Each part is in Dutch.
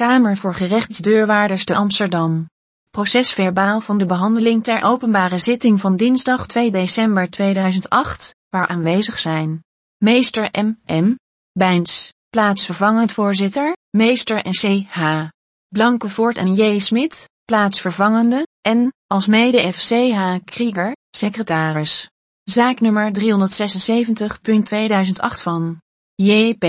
Kamer voor Gerechtsdeurwaarders te Amsterdam. Procesverbaal van de behandeling ter openbare zitting van dinsdag 2 december 2008, waar aanwezig zijn. Meester M. M. Bijns, plaatsvervangend voorzitter, meester en C. H. Blankevoort en J. Smit, plaatsvervangende, en, als mede F. C. H. Krieger, secretaris. Zaak nummer 376.2008 van J.P.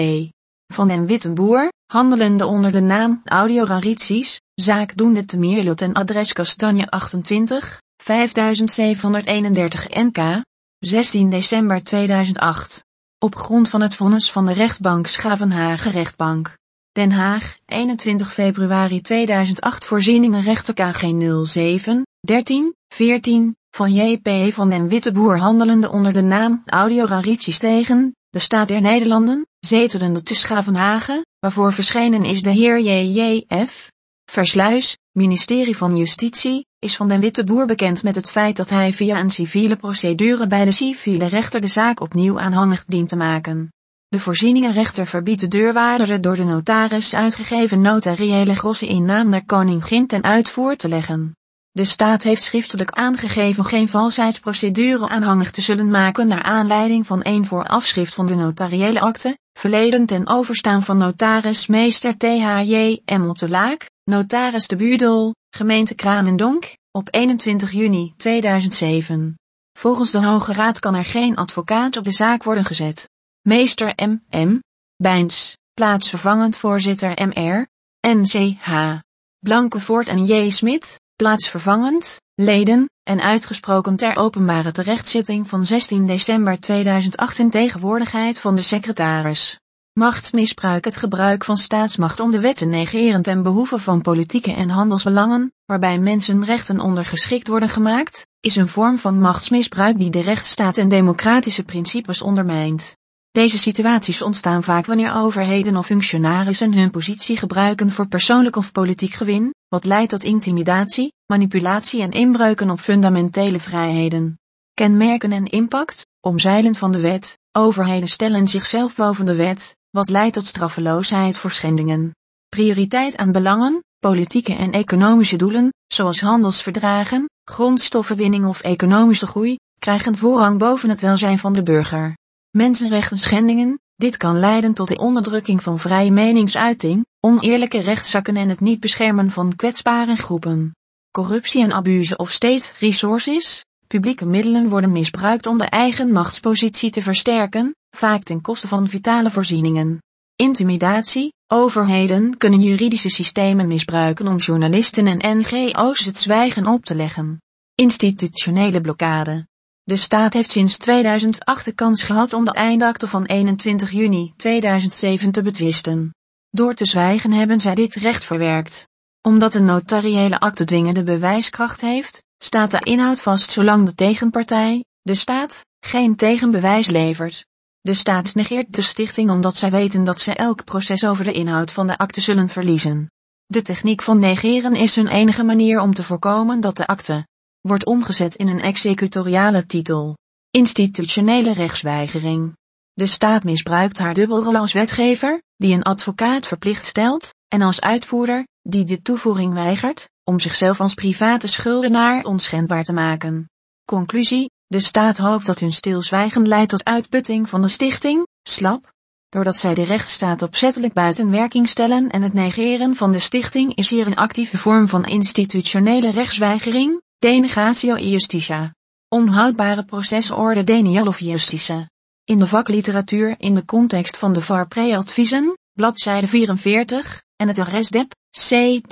van den Wittenboer, handelende onder de naam Audiorarities, zaakdoende te Mierlot en adres Kastanje 28, 5731 NK, 16 december 2008. Op grond van het vonnis van de rechtbank Schavenhagen rechtbank. Den Haag, 21 februari 2008 voorzieningen rechter KG 07, 13, 14, van J.P. van den Witteboer handelende onder de naam Audiorarities tegen, de Staat der Nederlanden, zetelende te Schavenhagen, waarvoor verschenen is de heer J.J.F. Versluis, ministerie van Justitie, is van den Witteboer bekend met het feit dat hij via een civiele procedure bij de civiele rechter de zaak opnieuw aanhangig dient te maken. De voorzieningenrechter verbiedt de deurwaarder het door de notaris uitgegeven notariële grossen in naam der koningin ten uitvoer te leggen. De staat heeft schriftelijk aangegeven geen valsheidsprocedure aanhangig te zullen maken naar aanleiding van een voorafschrift van de notariële akte, verleden ten overstaan van notaris meester T.H.J. M. op de Laak, notaris de Buurdol, gemeente Kranendonk, op 21 juni 2007. Volgens de Hoge Raad kan er geen advocaat op de zaak worden gezet. Meester M. M. Bijns, plaatsvervangend voorzitter M.R. N.C.H. Blankevoort en J. Smit, plaatsvervangend, leden, en uitgesproken ter openbare terechtzitting van 16 december 2008 in tegenwoordigheid van de secretaris. Machtsmisbruik Het gebruik van staatsmacht om de wet te negeren ten behoeve van politieke en handelsbelangen, waarbij mensenrechten ondergeschikt worden gemaakt, is een vorm van machtsmisbruik die de rechtsstaat en democratische principes ondermijnt. Deze situaties ontstaan vaak wanneer overheden of functionarissen hun positie gebruiken voor persoonlijk of politiek gewin, wat leidt tot intimidatie, manipulatie en inbreuken op fundamentele vrijheden. Kenmerken en impact, omzeilen van de wet, overheden stellen zichzelf boven de wet, wat leidt tot straffeloosheid voor schendingen. Prioriteit aan belangen, politieke en economische doelen, zoals handelsverdragen, grondstoffenwinning of economische groei, krijgen voorrang boven het welzijn van de burger. Mensenrechten schendingen, dit kan leiden tot de onderdrukking van vrije meningsuiting, oneerlijke rechtszakken en het niet beschermen van kwetsbare groepen. Corruptie en abuse of state resources, publieke middelen worden misbruikt om de eigen machtspositie te versterken, vaak ten koste van vitale voorzieningen. Intimidatie, overheden kunnen juridische systemen misbruiken om journalisten en NGO's het zwijgen op te leggen. Institutionele blokkade. De staat heeft sinds 2008 de kans gehad om de eindakte van 21 juni 2007 te betwisten. Door te zwijgen hebben zij dit recht verwerkt. Omdat een notariële akte dwingende bewijskracht heeft, staat de inhoud vast zolang de tegenpartij, de staat, geen tegenbewijs levert. De staat negeert de stichting omdat zij weten dat ze elk proces over de inhoud van de akte zullen verliezen. De techniek van negeren is hun enige manier om te voorkomen dat de akte, wordt omgezet in een executoriale titel. Institutionele rechtsweigering. De staat misbruikt haar dubbelrol als wetgever, die een advocaat verplicht stelt, en als uitvoerder, die de toevoeging weigert, om zichzelf als private schuldenaar onschendbaar te maken. Conclusie, de staat hoopt dat hun stilzwijgen leidt tot uitputting van de stichting, slap. Doordat zij de rechtsstaat opzettelijk buiten werking stellen en het negeren van de stichting is hier een actieve vorm van institutionele rechtsweigering, Denegatio justitia. Onhoudbare procesorde denial of justice. In de vakliteratuur in de context van de VAR pre-adviezen, bladzijde 44, en het arrestdep, C 279-09,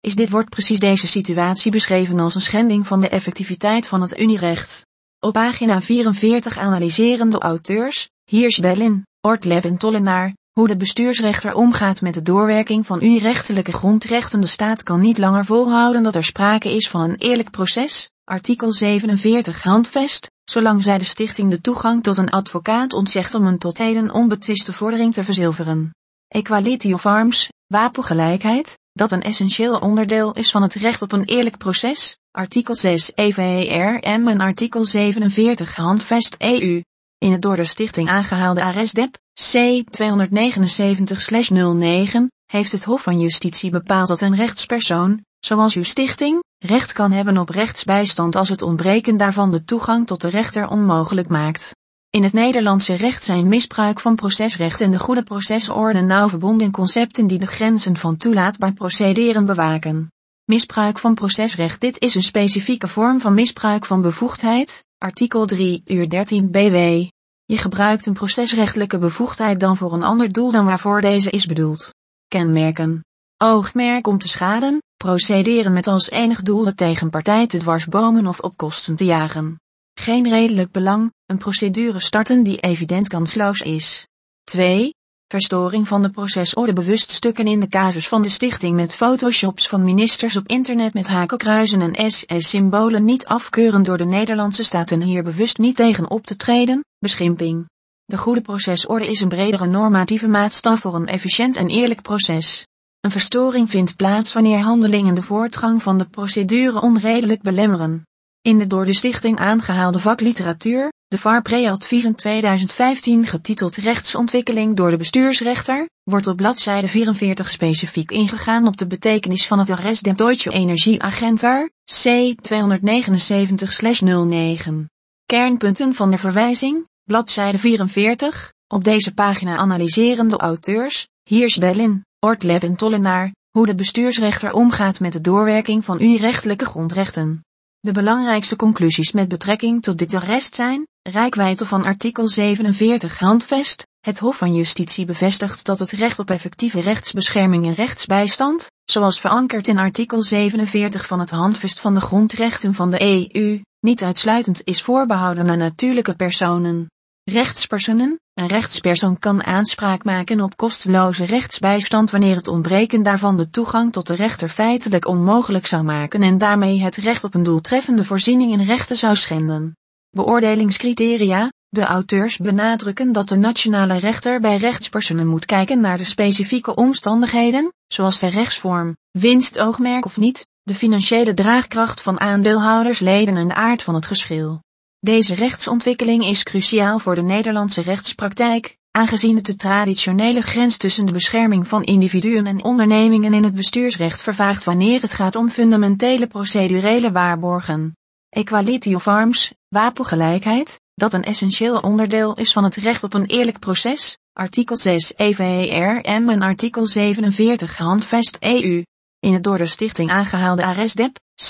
is dit wordt precies deze situatie beschreven als een schending van de effectiviteit van het Unierecht. Op pagina 44 analyseren de auteurs, Hirschbellin, Ortlev en Tollenaar, hoe de bestuursrechter omgaat met de doorwerking van unierechtelijke grondrechten. De staat kan niet langer volhouden dat er sprake is van een eerlijk proces, artikel 47 handvest, zolang zij de stichting de toegang tot een advocaat ontzegt om een tot heden onbetwiste vordering te verzilveren. Equality of arms, wapengelijkheid, dat een essentieel onderdeel is van het recht op een eerlijk proces, artikel 6 EVRM en artikel 47 handvest EU. In het door de stichting aangehaalde arrestdep C-279-09 heeft het Hof van Justitie bepaald dat een rechtspersoon, zoals uw stichting, recht kan hebben op rechtsbijstand als het ontbreken daarvan de toegang tot de rechter onmogelijk maakt. In het Nederlandse recht zijn misbruik van procesrecht en de goede procesorde nauw verbonden concepten die de grenzen van toelaatbaar procederen bewaken. Misbruik van procesrecht Dit is een specifieke vorm van misbruik van bevoegdheid, artikel 3 uur 13 BW. Je gebruikt een procesrechtelijke bevoegdheid dan voor een ander doel dan waarvoor deze is bedoeld. Kenmerken. Oogmerk om te schaden, procederen met als enig doel de tegenpartij te dwarsbomen of op kosten te jagen. Geen redelijk belang, een procedure starten die evident kansloos is. 2. Verstoring van de procesorde bewust stukken in de casus van de stichting met photoshops van ministers op internet met hakenkruizen en SS-symbolen niet afkeuren door de Nederlandse staat en hier bewust niet tegen op te treden, beschimping. De goede procesorde is een bredere normatieve maatstaf voor een efficiënt en eerlijk proces. Een verstoring vindt plaats wanneer handelingen de voortgang van de procedure onredelijk belemmeren. In de door de stichting aangehaalde vakliteratuur, de VAR Pre-adviezen 2015 getiteld Rechtsontwikkeling door de bestuursrechter, wordt op bladzijde 44 specifiek ingegaan op de betekenis van het arrest der Deutsche Energieagentur, C279-09. Kernpunten van de verwijzing, bladzijde 44, op deze pagina analyseren de auteurs, Hirschbellin, Ortleb en Tollenaar, hoe de bestuursrechter omgaat met de doorwerking van uw rechtelijke grondrechten. De belangrijkste conclusies met betrekking tot dit arrest zijn, rijkwijde van artikel 47 handvest, het Hof van Justitie bevestigt dat het recht op effectieve rechtsbescherming en rechtsbijstand, zoals verankerd in artikel 47 van het handvest van de grondrechten van de EU, niet uitsluitend is voorbehouden aan natuurlijke personen. Rechtspersonen, een rechtspersoon kan aanspraak maken op kosteloze rechtsbijstand wanneer het ontbreken daarvan de toegang tot de rechter feitelijk onmogelijk zou maken en daarmee het recht op een doeltreffende voorziening in rechten zou schenden. Beoordelingscriteria, de auteurs benadrukken dat de nationale rechter bij rechtspersonen moet kijken naar de specifieke omstandigheden, zoals de rechtsvorm, winstoogmerk of niet, de financiële draagkracht van aandeelhouders, leden en de aard van het geschil. Deze rechtsontwikkeling is cruciaal voor de Nederlandse rechtspraktijk, aangezien het de traditionele grens tussen de bescherming van individuen en ondernemingen in het bestuursrecht vervaagt wanneer het gaat om fundamentele procedurele waarborgen. Equality of arms, wapengelijkheid, dat een essentieel onderdeel is van het recht op een eerlijk proces, artikel 6 EVRM en artikel 47 Handvest EU. In het door de stichting aangehaalde arrestdep, C279-09,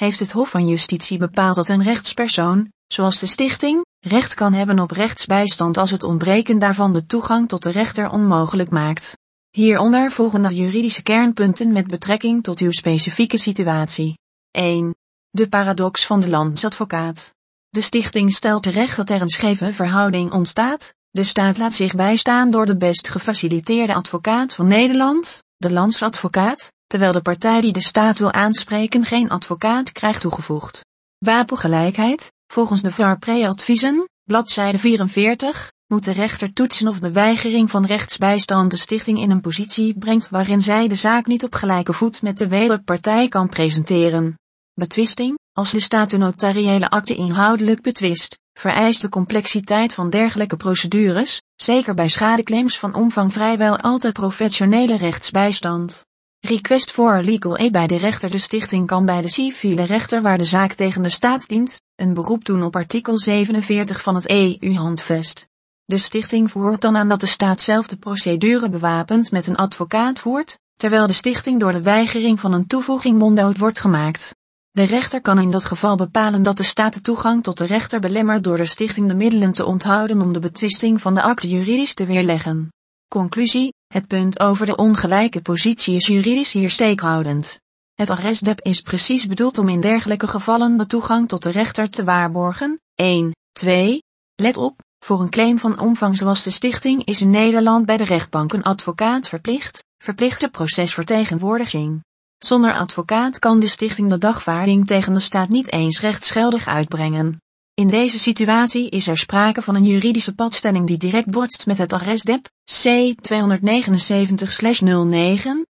heeft het Hof van Justitie bepaald dat een rechtspersoon, zoals de stichting, recht kan hebben op rechtsbijstand als het ontbreken daarvan de toegang tot de rechter onmogelijk maakt. Hieronder volgen de juridische kernpunten met betrekking tot uw specifieke situatie. 1. De paradox van de landsadvocaat. De stichting stelt terecht dat er een scheve verhouding ontstaat. De staat laat zich bijstaan door de best gefaciliteerde advocaat van Nederland, de landsadvocaat, terwijl de partij die de staat wil aanspreken geen advocaat krijgt toegevoegd. Wapengelijkheid, volgens de VAR Pre-adviezen, bladzijde 44, moet de rechter toetsen of de weigering van rechtsbijstand de stichting in een positie brengt waarin zij de zaak niet op gelijke voet met de wederpartij kan presenteren. Betwisting, als de staat de notariële akte inhoudelijk betwist, vereist de complexiteit van dergelijke procedures, zeker bij schadeclaims van omvang vrijwel altijd professionele rechtsbijstand. Request for legal aid bij de rechter De stichting kan bij de civiele rechter waar de zaak tegen de staat dient, een beroep doen op artikel 47 van het EU-handvest. De stichting voert dan aan dat de staat zelf de procedure bewapend met een advocaat voert, terwijl de stichting door de weigering van een toevoeging monddood wordt gemaakt. De rechter kan in dat geval bepalen dat de staat de toegang tot de rechter belemmert door de stichting de middelen te onthouden om de betwisting van de akte juridisch te weerleggen. Conclusie, het punt over de ongelijke positie is juridisch hier steekhoudend. Het arrestdep is precies bedoeld om in dergelijke gevallen de toegang tot de rechter te waarborgen. 1. 2. Let op, voor een claim van omvang zoals de stichting is in Nederland bij de rechtbank een advocaat verplicht, verplichte procesvertegenwoordiging. Zonder advocaat kan de stichting de dagvaarding tegen de staat niet eens rechtsgeldig uitbrengen. In deze situatie is er sprake van een juridische padstelling die direct botst met het arrestdep, C 279-09,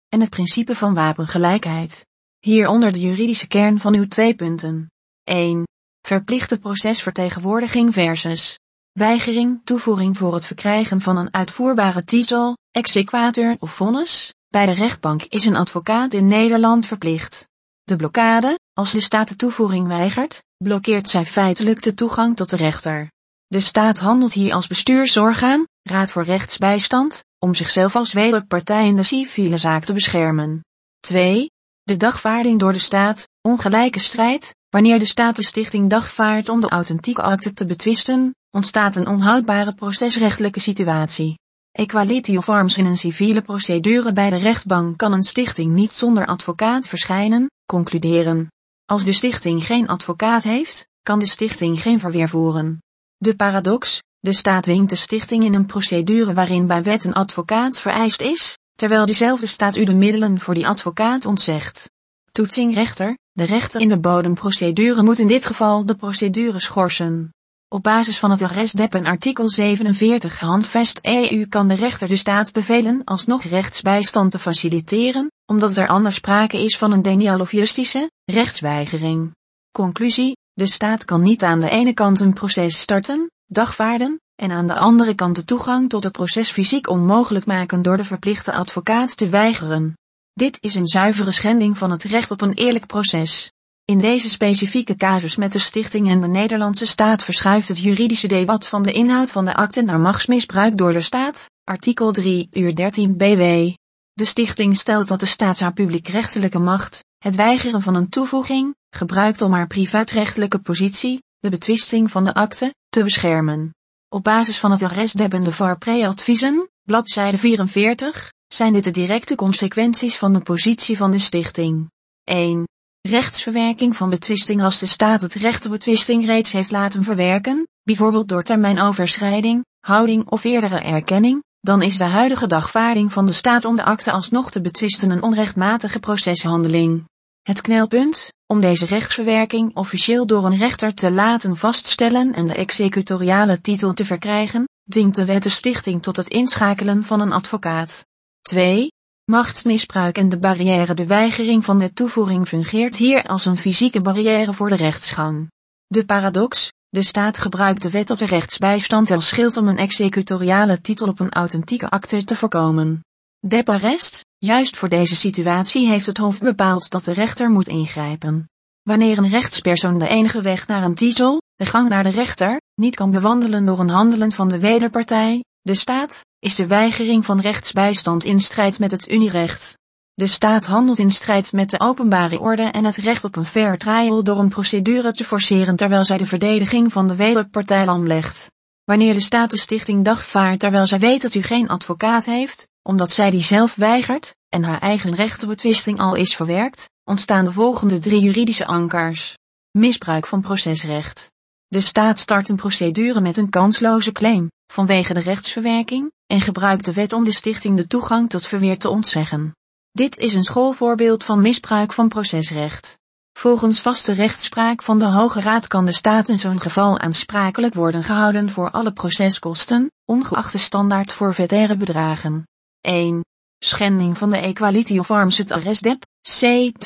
en het principe van wapengelijkheid. Hieronder de juridische kern van uw twee punten. 1. verplichte procesvertegenwoordiging versus weigering toevoering voor het verkrijgen van een uitvoerbare titel, exequatur of vonnis. Bij de rechtbank is een advocaat in Nederland verplicht. De blokkade, als de staat de toevoering weigert, blokkeert zij feitelijk de toegang tot de rechter. De staat handelt hier als bestuursorgaan, raad voor rechtsbijstand, om zichzelf als wederpartij in de civiele zaak te beschermen. 2. De dagvaarding door de staat, ongelijke strijd, wanneer de staat de stichting dagvaardt om de authentieke akte te betwisten, ontstaat een onhoudbare procesrechtelijke situatie. Equality of arms in een civiele procedure bij de rechtbank kan een stichting niet zonder advocaat verschijnen, concluderen. Als de stichting geen advocaat heeft, kan de stichting geen verweer voeren. De paradox, de staat dwingt de stichting in een procedure waarin bij wet een advocaat vereist is, terwijl diezelfde staat u de middelen voor die advocaat ontzegt. Toetsing rechter, de rechter in de bodemprocedure moet in dit geval de procedure schorsen. Op basis van het arrestdeppen artikel 47 handvest EU kan de rechter de staat bevelen alsnog rechtsbijstand te faciliteren, omdat er anders sprake is van een denial of justische, rechtsweigering. Conclusie, de staat kan niet aan de ene kant een proces starten, dagvaarden, en aan de andere kant de toegang tot het proces fysiek onmogelijk maken door de verplichte advocaat te weigeren. Dit is een zuivere schending van het recht op een eerlijk proces. In deze specifieke casus met de stichting en de Nederlandse staat verschuift het juridische debat van de inhoud van de akte naar machtsmisbruik door de staat, artikel 3 uur 13 BW. De stichting stelt dat de staat haar publiekrechtelijke macht, het weigeren van een toevoeging, gebruikt om haar privaatrechtelijke positie, de betwisting van de akte, te beschermen. Op basis van het arrestdebbende VAR pre-adviezen, bladzijde 44, zijn dit de directe consequenties van de positie van de stichting. 1. Rechtsverwerking van betwisting als de staat het recht op betwisting reeds heeft laten verwerken, bijvoorbeeld door termijnoverschrijding, houding of eerdere erkenning, dan is de huidige dagvaarding van de staat om de akte alsnog te betwisten een onrechtmatige proceshandeling. Het knelpunt, om deze rechtsverwerking officieel door een rechter te laten vaststellen en de executoriale titel te verkrijgen, dwingt de wet de stichting tot het inschakelen van een advocaat. 2. Machtsmisbruik en de barrière De weigering van de toevoeging fungeert hier als een fysieke barrière voor de rechtsgang. De paradox, de staat gebruikt de wet op de rechtsbijstand als schild om een executoriale titel op een authentieke akte te voorkomen. Deparest, juist voor deze situatie heeft het Hof bepaald dat de rechter moet ingrijpen. Wanneer een rechtspersoon de enige weg naar een titel, de gang naar de rechter, niet kan bewandelen door een handelen van de wederpartij, de staat, is de weigering van rechtsbijstand in strijd met het Unierecht. De staat handelt in strijd met de openbare orde en het recht op een fair trial door een procedure te forceren terwijl zij de verdediging van de wederpartij lamlegt. Wanneer de staat de stichting dagvaart terwijl zij weet dat u geen advocaat heeft, omdat zij die zelf weigert, en haar eigen recht op betwisting al is verwerkt, ontstaan de volgende drie juridische ankers. Misbruik van procesrecht. De staat start een procedure met een kansloze claim, vanwege de rechtsverwerking, en gebruikt de wet om de stichting de toegang tot verweer te ontzeggen. Dit is een schoolvoorbeeld van misbruik van procesrecht. Volgens vaste rechtspraak van de Hoge Raad kan de staat in zo'n geval aansprakelijk worden gehouden voor alle proceskosten, ongeacht de standaard forfaitaire bedragen. 1. Schending van de Equality of Arms het arrestdep, C 279-09,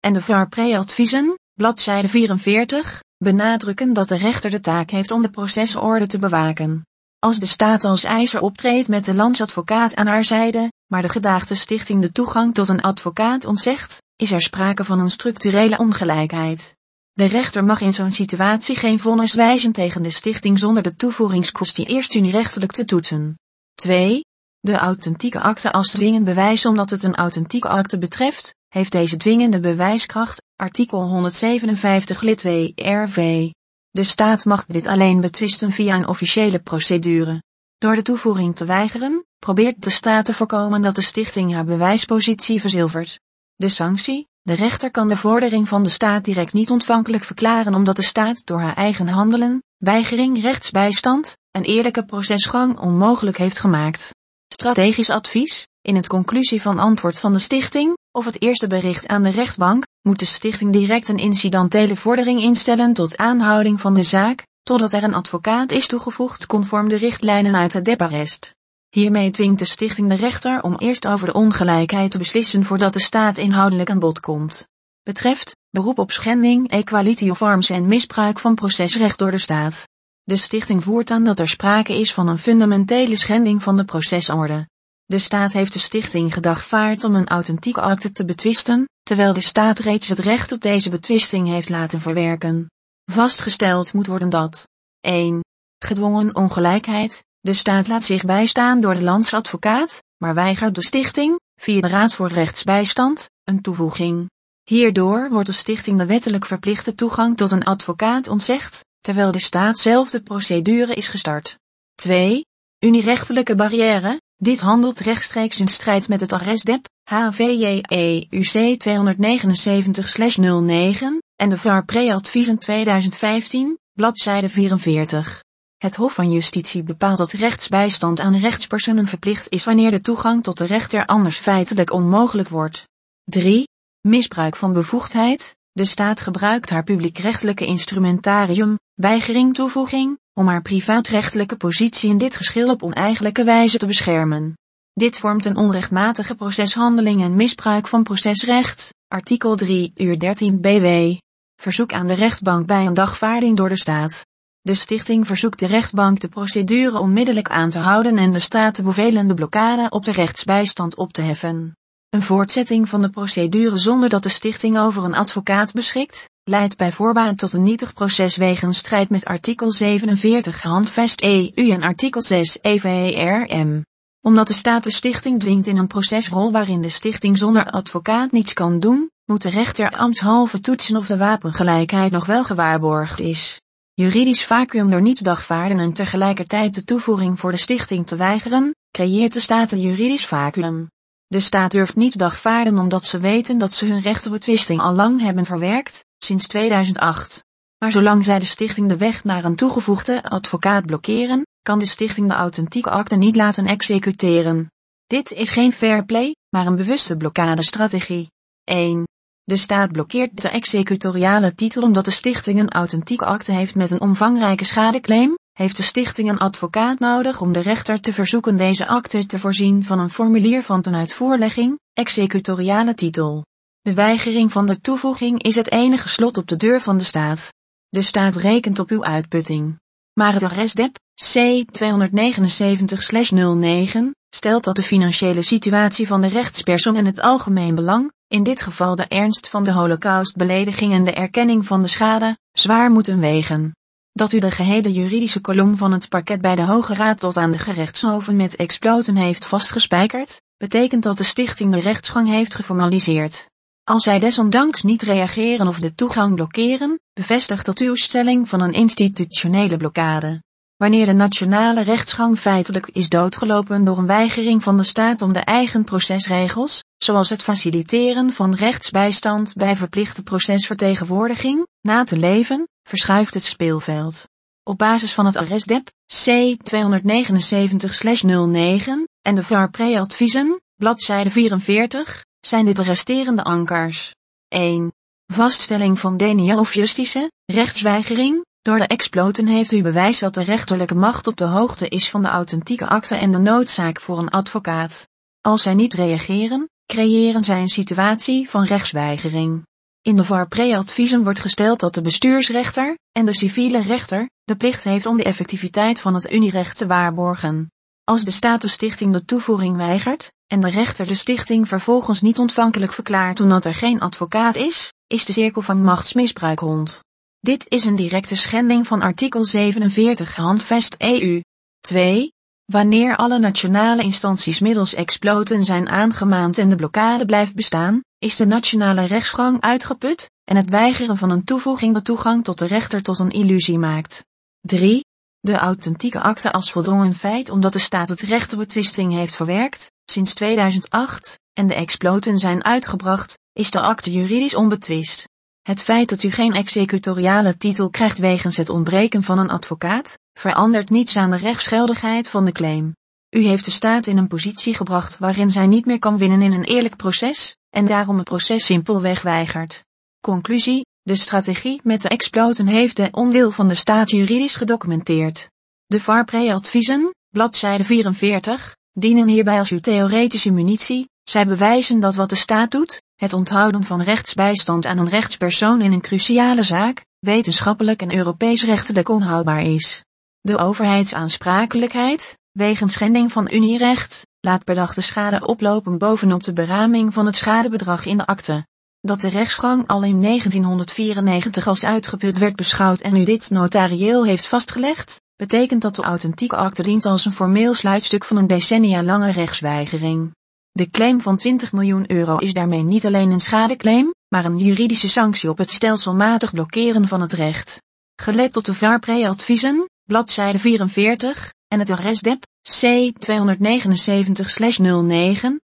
en de VAR pre-adviezen, bladzijde 44, benadrukken dat de rechter de taak heeft om de procesorde te bewaken. Als de staat als eiser optreedt met de landsadvocaat aan haar zijde, maar de gedaagde stichting de toegang tot een advocaat ontzegt, is er sprake van een structurele ongelijkheid. De rechter mag in zo'n situatie geen vonnis wijzen tegen de stichting zonder de toevoegingskosten eerst unirechtelijk te toetsen. 2. De authentieke akte als dwingend bewijs omdat het een authentieke akte betreft, heeft deze dwingende bewijskracht, artikel 157 lid 2 RV. De staat mag dit alleen betwisten via een officiële procedure. Door de toevoeging te weigeren, probeert de staat te voorkomen dat de stichting haar bewijspositie verzilvert. De sanctie, de rechter kan de vordering van de staat direct niet ontvankelijk verklaren omdat de staat door haar eigen handelen, weigering rechtsbijstand, en eerlijke procesgang onmogelijk heeft gemaakt. Strategisch advies, in het conclusie van antwoord van de stichting, of het eerste bericht aan de rechtbank, moet de stichting direct een incidentele vordering instellen tot aanhouding van de zaak, totdat er een advocaat is toegevoegd conform de richtlijnen uit het deparest. Hiermee dwingt de stichting de rechter om eerst over de ongelijkheid te beslissen voordat de staat inhoudelijk aan bod komt. betreft, beroep op schending, equality of arms en misbruik van procesrecht door de staat. De stichting voert aan dat er sprake is van een fundamentele schending van de procesorde. De staat heeft de stichting gedagvaard om een authentieke akte te betwisten, terwijl de staat reeds het recht op deze betwisting heeft laten verwerken. Vastgesteld moet worden dat 1. Gedwongen ongelijkheid, de staat laat zich bijstaan door de landsadvocaat, maar weigert de stichting, via de Raad voor Rechtsbijstand, een toevoeging. Hierdoor wordt de stichting de wettelijk verplichte toegang tot een advocaat ontzegd, terwijl de staat zelf de procedure is gestart. 2. Unirechtelijke barrière, dit handelt rechtstreeks in strijd met het arrestdep, HVJE-UC 279-09, en de VAR Pre-adviezen 2015, bladzijde 44. Het Hof van Justitie bepaalt dat rechtsbijstand aan rechtspersonen verplicht is wanneer de toegang tot de rechter anders feitelijk onmogelijk wordt. 3. Misbruik van bevoegdheid. De staat gebruikt haar publiekrechtelijke instrumentarium, weigering toevoeging, om haar privaatrechtelijke positie in dit geschil op oneigenlijke wijze te beschermen. Dit vormt een onrechtmatige proceshandeling en misbruik van procesrecht, artikel 3 uur 13 BW. Verzoek aan de rechtbank bij een dagvaarding door de staat. De stichting verzoekt de rechtbank de procedure onmiddellijk aan te houden en de staat te bevelen de blokkade op de rechtsbijstand op te heffen. Een voortzetting van de procedure zonder dat de stichting over een advocaat beschikt, leidt bij voorbaat tot een nietig proces wegens strijd met artikel 47 handvest EU en artikel 6 EVRM. Omdat de staat de stichting dwingt in een procesrol waarin de stichting zonder advocaat niets kan doen, moet de rechter ambtshalve toetsen of de wapengelijkheid nog wel gewaarborgd is. Juridisch vacuüm door niet dagvaarden en tegelijkertijd de toevoeging voor de stichting te weigeren, creëert de staat een juridisch vacuüm. De staat durft niet dagvaarden omdat ze weten dat ze hun recht op betwisting al lang hebben verwerkt, sinds 2008. Maar zolang zij de stichting de weg naar een toegevoegde advocaat blokkeren, kan de stichting de authentieke akte niet laten executeren. Dit is geen fair play, maar een bewuste blokkadestrategie. 1. De staat blokkeert de executoriale titel omdat de stichting een authentieke akte heeft met een omvangrijke schadeclaim, heeft de stichting een advocaat nodig om de rechter te verzoeken deze akte te voorzien van een formulier van tenuitvoerlegging, executoriale titel. De weigering van de toevoeging is het enige slot op de deur van de staat. De staat rekent op uw uitputting. Maar het arrestdep, C 279-09, stelt dat de financiële situatie van de rechtspersoon en het algemeen belang, in dit geval de ernst van de holocaustbelediging en de erkenning van de schade, zwaar moeten wegen. Dat u de gehele juridische kolom van het parket bij de Hoge Raad tot aan de gerechtshoven met exploten heeft vastgespijkerd, betekent dat de stichting de rechtsgang heeft geformaliseerd. Als zij desondanks niet reageren of de toegang blokkeren, bevestigt dat uw stelling van een institutionele blokkade. Wanneer de nationale rechtsgang feitelijk is doodgelopen door een weigering van de staat om de eigen procesregels, zoals het faciliteren van rechtsbijstand bij verplichte procesvertegenwoordiging, na te leven, verschuift het speelveld. Op basis van het arrestdep, C 279-09, en de VAR pre-adviezen, bladzijde 44, zijn dit de resterende ankers. 1. Vaststelling van denial of justice, rechtsweigering, door de exploten heeft u bewijs dat de rechterlijke macht op de hoogte is van de authentieke akte en de noodzaak voor een advocaat. Als zij niet reageren, creëren zij een situatie van rechtsweigering. In de VAR pre-adviezen wordt gesteld dat de bestuursrechter en de civiele rechter de plicht heeft om de effectiviteit van het unierecht te waarborgen. Als de statusstichting de toevoeging weigert, en de rechter de stichting vervolgens niet ontvankelijk verklaart omdat er geen advocaat is, is de cirkel van machtsmisbruik rond. Dit is een directe schending van artikel 47 handvest EU. 2. Wanneer alle nationale instanties middels exploten zijn aangemaand en de blokkade blijft bestaan, is de nationale rechtsgang uitgeput, en het weigeren van een toevoeging de toegang tot de rechter tot een illusie maakt. 3. De authentieke akte als voldongen feit omdat de staat het recht op betwisting heeft verwerkt, sinds 2008, en de exploten zijn uitgebracht, is de akte juridisch onbetwist. Het feit dat u geen executoriale titel krijgt wegens het ontbreken van een advocaat, verandert niets aan de rechtsgeldigheid van de claim. U heeft de staat in een positie gebracht waarin zij niet meer kan winnen in een eerlijk proces, en daarom het proces simpelweg weigert. Conclusie, de strategie met de exploten heeft de onwil van de staat juridisch gedocumenteerd. De VAR-pre-adviezen, bladzijde 44, dienen hierbij als uw theoretische munitie, zij bewijzen dat wat de staat doet, het onthouden van rechtsbijstand aan een rechtspersoon in een cruciale zaak, wetenschappelijk en Europees rechtelijk onhoudbaar is. De overheidsaansprakelijkheid, wegens schending van unierecht, laat per dag de schade oplopen bovenop de beraming van het schadebedrag in de akte. Dat de rechtsgang al in 1994 als uitgeput werd beschouwd en nu dit notarieel heeft vastgelegd, betekent dat de authentieke akte dient als een formeel sluitstuk van een decennia lange rechtsweigering. De claim van 20 miljoen euro is daarmee niet alleen een schadeclaim, maar een juridische sanctie op het stelselmatig blokkeren van het recht. Gelet op de VARPRE-adviezen, bladzijde 44, en het arrestdep, C 279-09,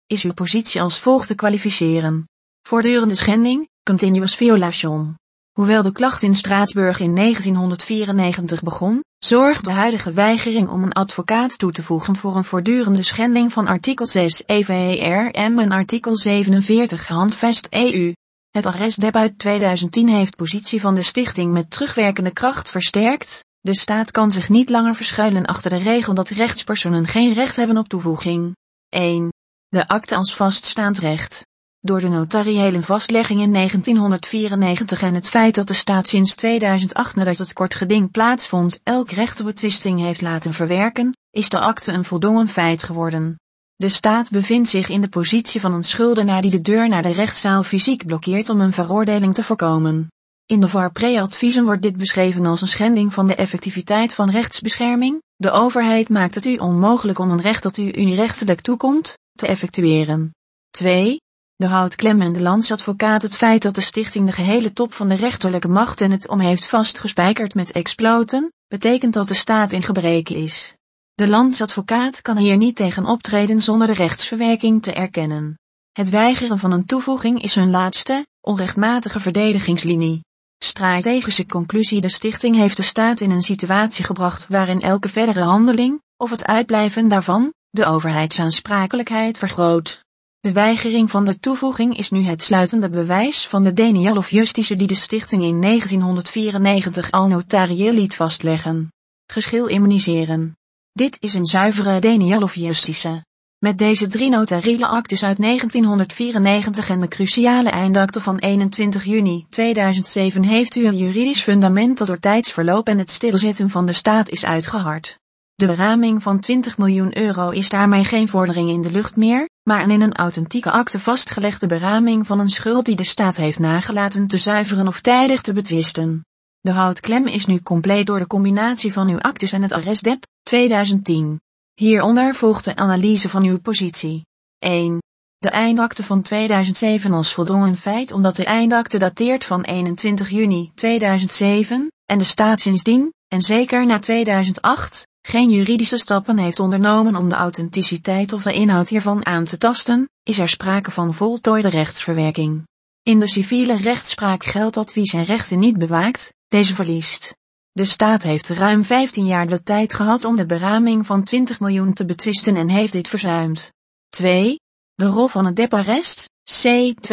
is uw positie als volgt te kwalificeren. Voortdurende schending, continuous violation. Hoewel de klacht in Straatsburg in 1994 begon, zorgt de huidige weigering om een advocaat toe te voegen voor een voortdurende schending van artikel 6 EVRM en artikel 47 Handvest EU. Het arrestdep uit 2010 heeft positie van de stichting met terugwerkende kracht versterkt. De staat kan zich niet langer verschuilen achter de regel dat rechtspersonen geen recht hebben op toevoeging. 1. De akte als vaststaand recht. Door de notariële vastlegging in 1994 en het feit dat de staat sinds 2008 nadat het kort geding plaatsvond elk recht op betwisting heeft laten verwerken, is de akte een voldongen feit geworden. De staat bevindt zich in de positie van een schuldenaar die de deur naar de rechtszaal fysiek blokkeert om een veroordeling te voorkomen. In de VAR-pre-adviezen wordt dit beschreven als een schending van de effectiviteit van rechtsbescherming. De overheid maakt het u onmogelijk om een recht dat u unirechtelijk toekomt, te effectueren. 2. De houdt klemmende landsadvocaat het feit dat de stichting de gehele top van de rechterlijke macht en het om heeft vastgespijkerd met exploten, betekent dat de staat in gebreken is. De landsadvocaat kan hier niet tegen optreden zonder de rechtsverwerking te erkennen. Het weigeren van een toevoeging is hun laatste, onrechtmatige verdedigingslinie. Strategische conclusie De stichting heeft de staat in een situatie gebracht waarin elke verdere handeling, of het uitblijven daarvan, de overheidsaansprakelijkheid vergroot. De weigering van de toevoeging is nu het sluitende bewijs van de denial of justice die de stichting in 1994 al notarieel liet vastleggen. Geschil immuniseren. Dit is een zuivere denial of justice. Met deze drie notariële actes uit 1994 en de cruciale eindakte van 21 juni 2007 heeft u een juridisch fundament dat door tijdsverloop en het stilzitten van de staat is uitgehard. De beraming van 20 miljoen euro is daarmee geen vordering in de lucht meer, maar in een authentieke akte vastgelegde beraming van een schuld die de staat heeft nagelaten te zuiveren of tijdig te betwisten. De houtklem is nu compleet door de combinatie van uw actes en het arrestdep, 2010. Hieronder volgt de analyse van uw positie. 1. De eindakte van 2007 als voldongen feit omdat de eindakte dateert van 21 juni 2007, en de staat sindsdien, en zeker na 2008, geen juridische stappen heeft ondernomen om de authenticiteit of de inhoud hiervan aan te tasten, is er sprake van voltooide rechtsverwerking. In de civiele rechtspraak geldt dat wie zijn rechten niet bewaakt, deze verliest. De staat heeft ruim 15 jaar de tijd gehad om de beraming van 20 miljoen te betwisten en heeft dit verzuimd. 2. De rol van het deparrest, C 279-09,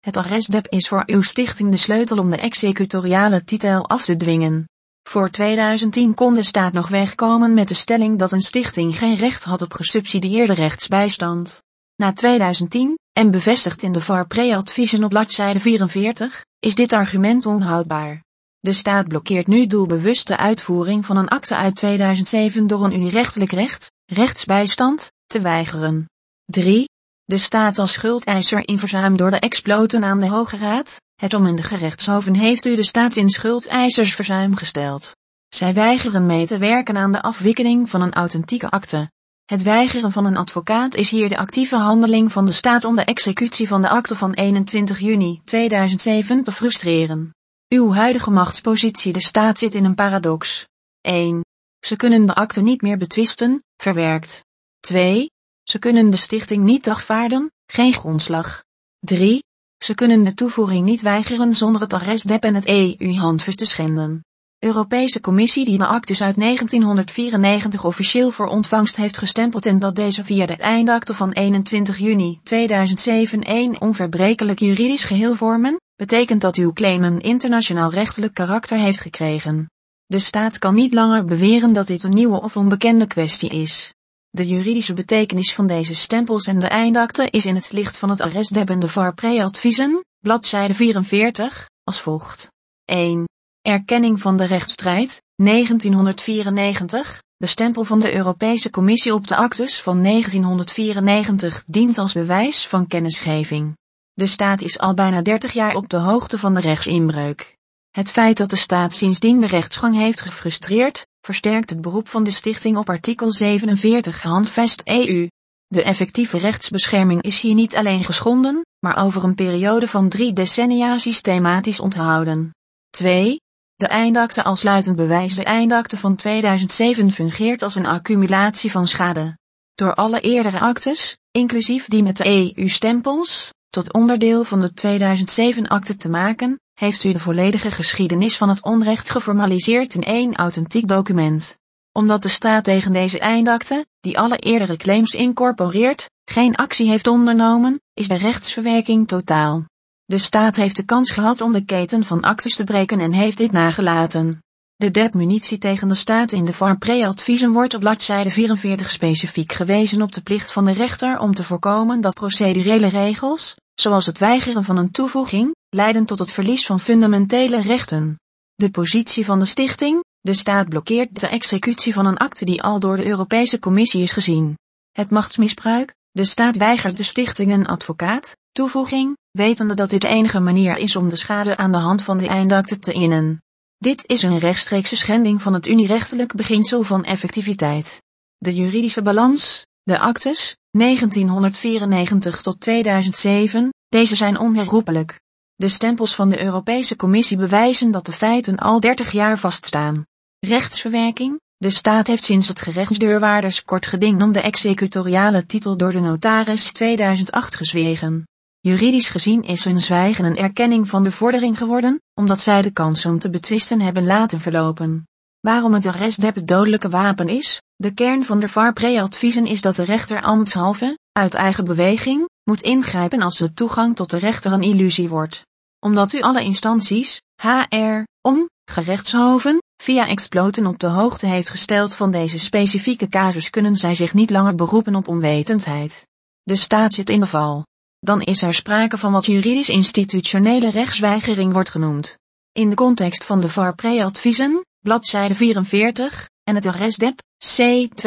het arrestdep is voor uw stichting de sleutel om de executoriale titel af te dwingen. Voor 2010 kon de staat nog wegkomen met de stelling dat een stichting geen recht had op gesubsidieerde rechtsbijstand. Na 2010, en bevestigd in de VAR-pre-adviezen op bladzijde 44, is dit argument onhoudbaar. De staat blokkeert nu doelbewust de uitvoering van een akte uit 2007 door een unirechtelijk recht, rechtsbijstand, te weigeren. 3. De staat als schuldeiser in verzuim door de exploten aan de Hoge Raad, het om in de gerechtshoven heeft u de staat in schuldeisersverzuim gesteld. Zij weigeren mee te werken aan de afwikkeling van een authentieke akte. Het weigeren van een advocaat is hier de actieve handeling van de staat om de executie van de akte van 21 juni 2007 te frustreren. Uw huidige machtspositie de staat zit in een paradox. 1. Ze kunnen de akte niet meer betwisten, verwerkt. 2. Ze kunnen de stichting niet dagvaarden, geen grondslag. 3. Ze kunnen de toevoeging niet weigeren zonder het arrestdep en het EU-handvest te schenden. Europese Commissie die de actes uit 1994 officieel voor ontvangst heeft gestempeld en dat deze via de eindakte van 21 juni 2007 een onverbrekelijk juridisch geheel vormen, betekent dat uw claim een internationaal rechtelijk karakter heeft gekregen. De staat kan niet langer beweren dat dit een nieuwe of onbekende kwestie is. De juridische betekenis van deze stempels en de eindakte is in het licht van het arrestdeb en de VAR pre-adviezen, bladzijde 44, als volgt. 1. Erkenning van de rechtsstrijd, 1994. De stempel van de Europese Commissie op de actes van 1994 dient als bewijs van kennisgeving. De staat is al bijna 30 jaar op de hoogte van de rechtsinbreuk. Het feit dat de staat sindsdien de rechtsgang heeft gefrustreerd, versterkt het beroep van de stichting op artikel 47 handvest EU. De effectieve rechtsbescherming is hier niet alleen geschonden, maar over een periode van drie decennia systematisch onthouden. 2. De eindakte als sluitend bewijs De eindakte van 2007 fungeert als een accumulatie van schade. Door alle eerdere actes, inclusief die met de EU-stempels, tot onderdeel van de 2007-akte te maken, heeft u de volledige geschiedenis van het onrecht geformaliseerd in één authentiek document. Omdat de staat tegen deze eindakte, die alle eerdere claims incorporeert, geen actie heeft ondernomen, is de rechtsverwerking totaal. De staat heeft de kans gehad om de keten van actes te breken en heeft dit nagelaten. De DEP-munitie tegen de staat in de VAR pre-adviezen wordt op bladzijde 44 specifiek gewezen op de plicht van de rechter om te voorkomen dat procedurele regels, zoals het weigeren van een toevoeging, leiden tot het verlies van fundamentele rechten. De positie van de stichting, de staat blokkeert de executie van een akte die al door de Europese Commissie is gezien. Het machtsmisbruik, de staat weigert de stichting een advocaat, toevoeging, wetende dat dit de enige manier is om de schade aan de hand van de eindakte te innen. Dit is een rechtstreekse schending van het unierechtelijk beginsel van effectiviteit. De juridische balans, de actes, 1994 tot 2007, deze zijn onherroepelijk. De stempels van de Europese Commissie bewijzen dat de feiten al 30 jaar vaststaan. Rechtsverwerking, de staat heeft sinds het gerechtsdeurwaarderskort geding om de executoriale titel door de notaris 2008 gezwegen. Juridisch gezien is hun zwijgen een erkenning van de vordering geworden, omdat zij de kans om te betwisten hebben laten verlopen. Waarom het arrestdep het dodelijke wapen is? De kern van de VAR pre-adviezen is dat de rechter ambtshalve, uit eigen beweging, moet ingrijpen als de toegang tot de rechter een illusie wordt. Omdat u alle instanties, HR, om, gerechtshoven, via exploten op de hoogte heeft gesteld van deze specifieke casus kunnen zij zich niet langer beroepen op onwetendheid. De staat zit in de val dan is er sprake van wat juridisch institutionele rechtsweigering wordt genoemd. In de context van de VAR pre-adviezen, bladzijde 44, en het arrestdep, C 279-09,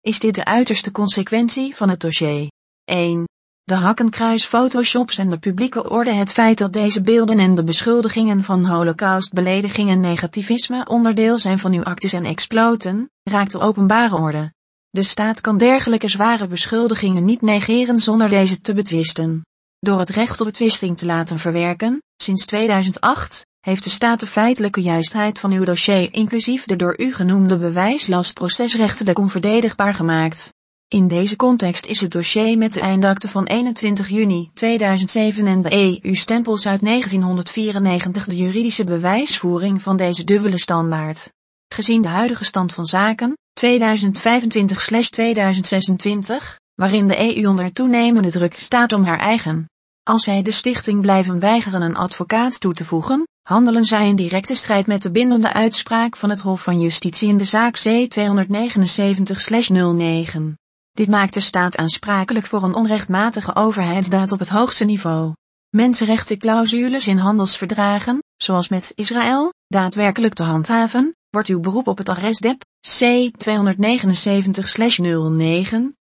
is dit de uiterste consequentie van het dossier. 1. De hakkenkruis photoshops en de publieke orde Het feit dat deze beelden en de beschuldigingen van holocaustbelediging en negativisme onderdeel zijn van uw actes en exploten, raakt de openbare orde. De staat kan dergelijke zware beschuldigingen niet negeren zonder deze te betwisten. Door het recht op betwisting te laten verwerken, sinds 2008, heeft de staat de feitelijke juistheid van uw dossier inclusief de door u genoemde bewijslast procesrechtelijk onverdedigbaar gemaakt. In deze context is het dossier met de eindakte van 21 juni 2007 en de EU-stempels uit 1994 de juridische bewijsvoering van deze dubbele standaard. Gezien de huidige stand van zaken, 2025-2026, waarin de EU onder toenemende druk staat om haar eigen. Als zij de stichting blijven weigeren een advocaat toe te voegen, handelen zij in directe strijd met de bindende uitspraak van het Hof van Justitie in de zaak C279-09. Dit maakt de staat aansprakelijk voor een onrechtmatige overheidsdaad op het hoogste niveau. Mensenrechtenclausules in handelsverdragen, zoals met Israël, daadwerkelijk te handhaven, wordt uw beroep op het arrestdep C 279-09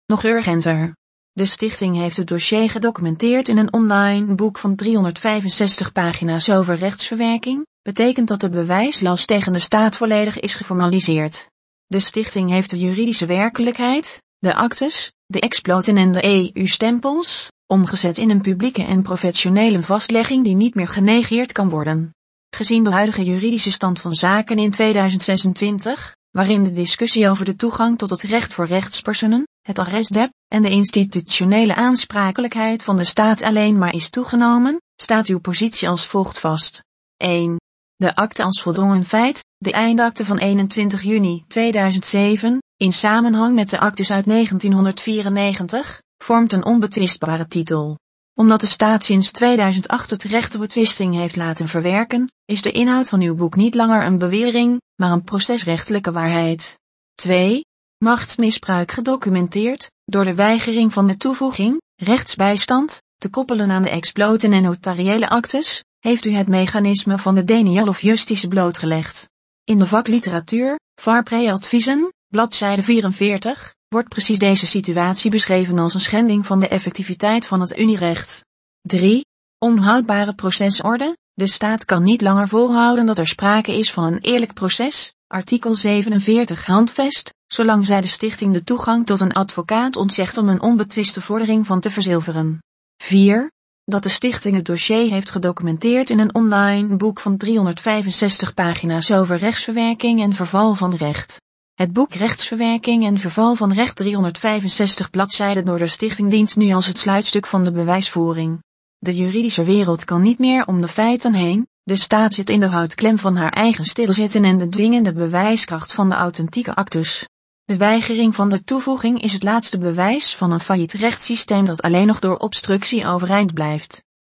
nog urgenter. De stichting heeft het dossier gedocumenteerd in een online boek van 365 pagina's over rechtsverwerking, betekent dat de bewijslast tegen de staat volledig is geformaliseerd. De stichting heeft de juridische werkelijkheid, de actes, de exploten en de EU-stempels, omgezet in een publieke en professionele vastlegging die niet meer genegeerd kan worden. Gezien de huidige juridische stand van zaken in 2026, waarin de discussie over de toegang tot het recht voor rechtspersonen, het arrestdep en de institutionele aansprakelijkheid van de staat alleen maar is toegenomen, staat uw positie als volgt vast. 1. De akte als voldongen feit, de eindakte van 21 juni 2007, in samenhang met de actes uit 1994, vormt een onbetwistbare titel omdat de staat sinds 2008 het recht op betwisting heeft laten verwerken, is de inhoud van uw boek niet langer een bewering, maar een procesrechtelijke waarheid. 2. Machtsmisbruik gedocumenteerd, door de weigering van de toevoeging, rechtsbijstand, te koppelen aan de exploten en notariële actes, heeft u het mechanisme van de denial of justice blootgelegd. In de vakliteratuur, VARPRE-adviezen, bladzijde 44, wordt precies deze situatie beschreven als een schending van de effectiviteit van het Unierecht. 3. Onhoudbare procesorde. De staat kan niet langer volhouden dat er sprake is van een eerlijk proces, artikel 47 handvest, zolang zij de stichting de toegang tot een advocaat ontzegt om een onbetwiste vordering van te verzilveren. 4. Dat de stichting het dossier heeft gedocumenteerd in een online boek van 365 pagina's over rechtsverwerking en verval van recht. Het boek Rechtsverwerking en Verval van Recht 365 bladzijden door de stichting dient nu als het sluitstuk van de bewijsvoering. De juridische wereld kan niet meer om de feiten heen, de staat zit in de houtklem van haar eigen stilzitten en de dwingende bewijskracht van de authentieke actus. De weigering van de toevoeging is het laatste bewijs van een failliet rechtssysteem dat alleen nog door obstructie overeind blijft.